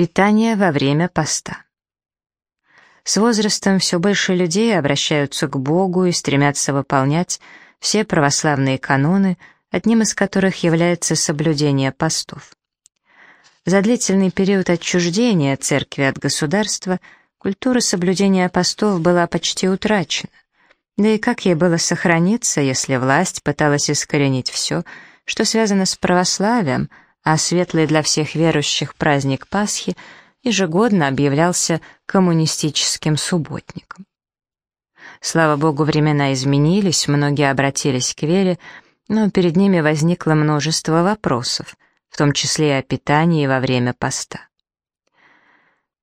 Питание во время поста. С возрастом все больше людей обращаются к Богу и стремятся выполнять все православные каноны, одним из которых является соблюдение постов. За длительный период отчуждения церкви от государства культура соблюдения постов была почти утрачена. Да и как ей было сохраниться, если власть пыталась искоренить все, что связано с православием, а светлый для всех верующих праздник Пасхи ежегодно объявлялся коммунистическим субботником. Слава богу, времена изменились, многие обратились к вере, но перед ними возникло множество вопросов, в том числе и о питании во время поста.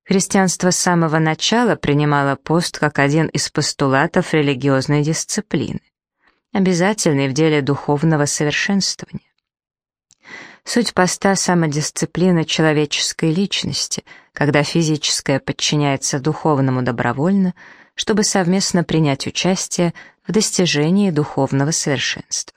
Христианство с самого начала принимало пост как один из постулатов религиозной дисциплины, обязательный в деле духовного совершенствования. Суть поста — самодисциплина человеческой личности, когда физическое подчиняется духовному добровольно, чтобы совместно принять участие в достижении духовного совершенства.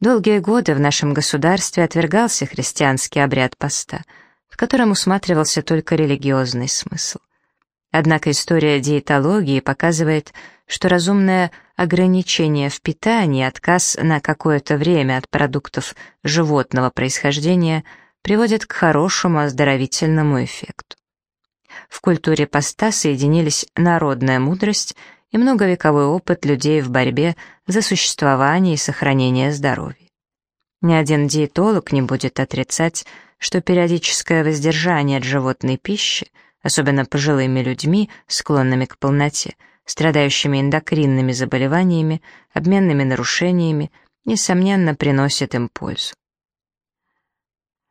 Долгие годы в нашем государстве отвергался христианский обряд поста, в котором усматривался только религиозный смысл. Однако история диетологии показывает, что разумное ограничение в питании, отказ на какое-то время от продуктов животного происхождения приводит к хорошему оздоровительному эффекту. В культуре поста соединились народная мудрость и многовековой опыт людей в борьбе за существование и сохранение здоровья. Ни один диетолог не будет отрицать, что периодическое воздержание от животной пищи, особенно пожилыми людьми, склонными к полноте, страдающими эндокринными заболеваниями, обменными нарушениями, несомненно, приносит им пользу.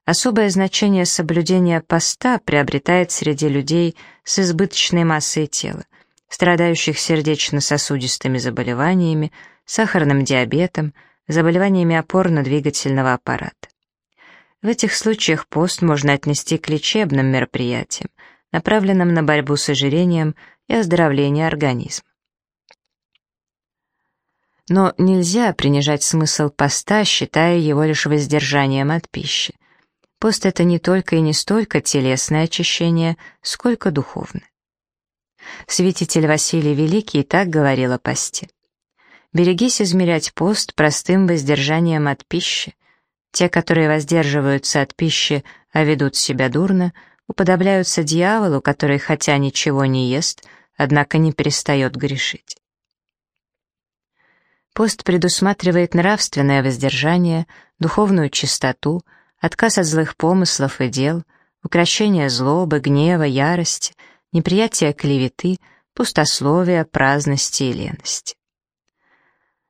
Особое значение соблюдения поста приобретает среди людей с избыточной массой тела, страдающих сердечно-сосудистыми заболеваниями, сахарным диабетом, заболеваниями опорно-двигательного аппарата. В этих случаях пост можно отнести к лечебным мероприятиям, направленным на борьбу с ожирением и оздоровление организма. Но нельзя принижать смысл поста, считая его лишь воздержанием от пищи. Пост — это не только и не столько телесное очищение, сколько духовное. Святитель Василий Великий так говорил о посте. «Берегись измерять пост простым воздержанием от пищи. Те, которые воздерживаются от пищи, а ведут себя дурно, уподобляются дьяволу, который, хотя ничего не ест, однако не перестает грешить». Пост предусматривает нравственное воздержание, духовную чистоту, отказ от злых помыслов и дел, укращение злобы, гнева, ярости — неприятие клеветы, пустословия, праздности и лености.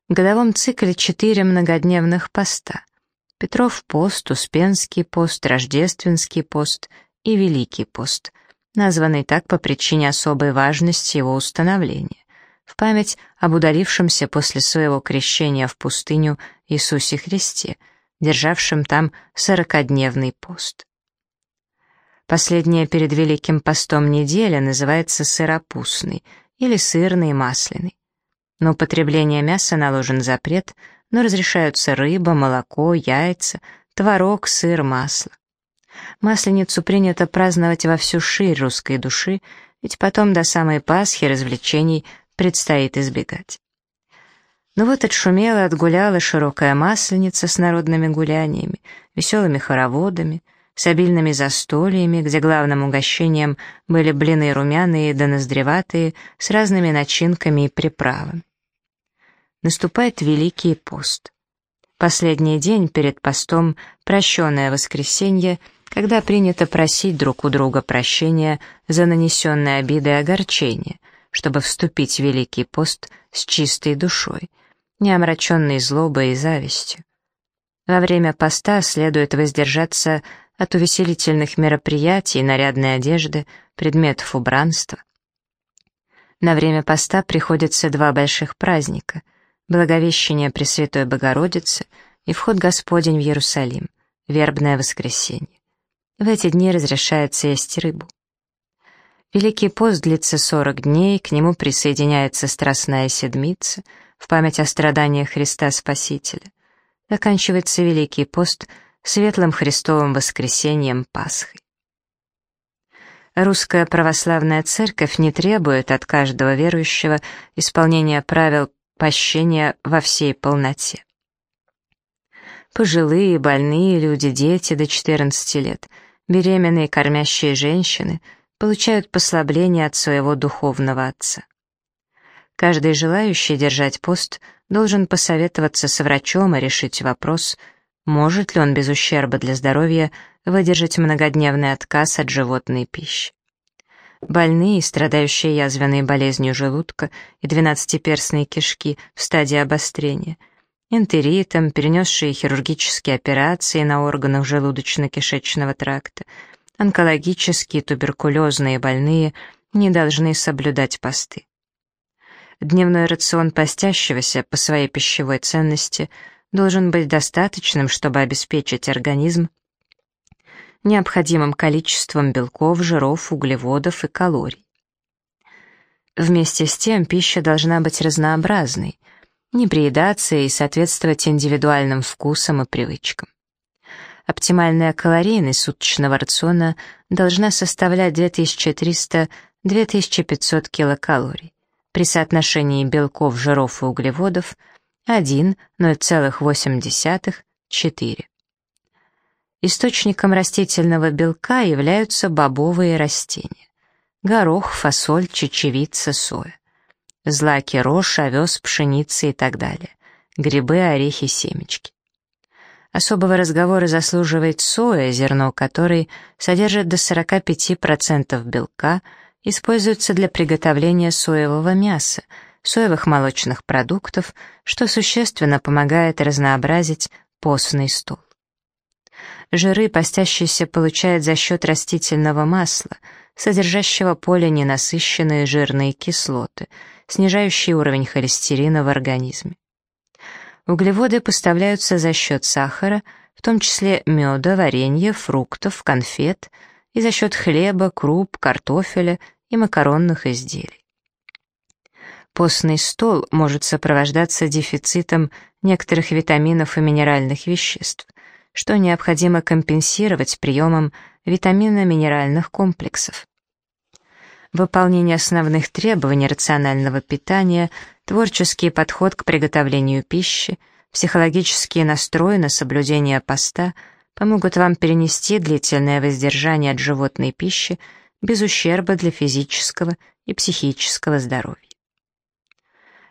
В годовом цикле четыре многодневных поста. Петров пост, Успенский пост, Рождественский пост и Великий пост, названный так по причине особой важности его установления, в память об удалившемся после своего крещения в пустыню Иисусе Христе, державшем там сорокодневный пост. Последняя перед Великим постом неделя называется сыропусной или сырной и масляной. На употребление мяса наложен запрет, но разрешаются рыба, молоко, яйца, творог, сыр, масло. Масленицу принято праздновать во всю ширь русской души, ведь потом до самой Пасхи развлечений предстоит избегать. Но вот отшумела, отгуляла широкая масленица с народными гуляниями, веселыми хороводами — с обильными застольями, где главным угощением были блины румяные да ноздреватые, с разными начинками и приправами. Наступает Великий пост. Последний день перед постом прощенное воскресенье, когда принято просить друг у друга прощения за нанесенные обиды и огорчения, чтобы вступить в Великий пост с чистой душой, не омраченной злобой и завистью. Во время поста следует воздержаться от увеселительных мероприятий, нарядной одежды, предметов убранства. На время поста приходятся два больших праздника — Благовещение Пресвятой Богородицы и Вход Господень в Иерусалим, Вербное воскресенье. В эти дни разрешается есть рыбу. Великий пост длится 40 дней, к нему присоединяется Страстная Седмица в память о страданиях Христа Спасителя. Заканчивается Великий пост — светлым Христовым воскресением Пасхой. Русская православная церковь не требует от каждого верующего исполнения правил пощения во всей полноте. Пожилые, больные люди, дети до 14 лет, беременные кормящие женщины получают послабление от своего духовного отца. Каждый желающий держать пост должен посоветоваться с врачом и решить вопрос, может ли он без ущерба для здоровья выдержать многодневный отказ от животной пищи. Больные, страдающие язвенной болезнью желудка и двенадцатиперстной кишки в стадии обострения, энтеритом, перенесшие хирургические операции на органах желудочно-кишечного тракта, онкологические туберкулезные больные не должны соблюдать посты. Дневной рацион постящегося по своей пищевой ценности должен быть достаточным, чтобы обеспечить организм необходимым количеством белков, жиров, углеводов и калорий. Вместе с тем пища должна быть разнообразной, не приедаться и соответствовать индивидуальным вкусам и привычкам. Оптимальная калорийность суточного рациона должна составлять 2300-2500 килокалорий при соотношении белков, жиров и углеводов 1, 0,8, 4. Источником растительного белка являются бобовые растения. Горох, фасоль, чечевица, соя. Злаки рожь, овес, пшеница и так далее. Грибы, орехи, семечки. Особого разговора заслуживает соя, зерно которой содержит до 45% белка, используется для приготовления соевого мяса, соевых молочных продуктов, что существенно помогает разнообразить постный стол. Жиры постящийся получает за счет растительного масла, содержащего полиненасыщенные жирные кислоты, снижающие уровень холестерина в организме. Углеводы поставляются за счет сахара, в том числе меда, варенья, фруктов, конфет, и за счет хлеба, круп, картофеля и макаронных изделий. Постный стол может сопровождаться дефицитом некоторых витаминов и минеральных веществ, что необходимо компенсировать приемом витаминно-минеральных комплексов. Выполнение основных требований рационального питания, творческий подход к приготовлению пищи, психологические настрои на соблюдение поста помогут вам перенести длительное воздержание от животной пищи без ущерба для физического и психического здоровья.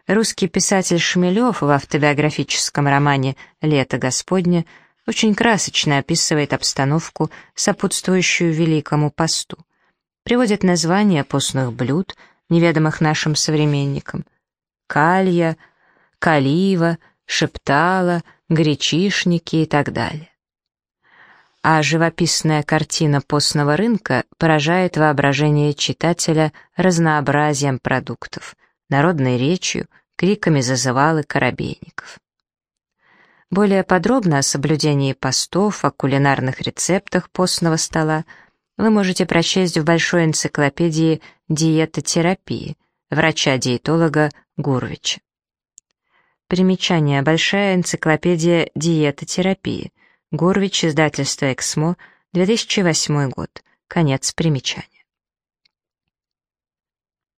Русский писатель Шмелев в автобиографическом романе «Лето Господне» очень красочно описывает обстановку, сопутствующую Великому посту. Приводит названия постных блюд, неведомых нашим современникам. Калья, калива, шептала, гречишники и так далее а живописная картина постного рынка поражает воображение читателя разнообразием продуктов, народной речью, криками зазывал и коробейников. Более подробно о соблюдении постов, о кулинарных рецептах постного стола вы можете прочесть в большой энциклопедии диетотерапии врача-диетолога Гурвича. Примечание. Большая энциклопедия диетотерапии – Горвич, издательство «Эксмо», 2008 год. Конец примечания.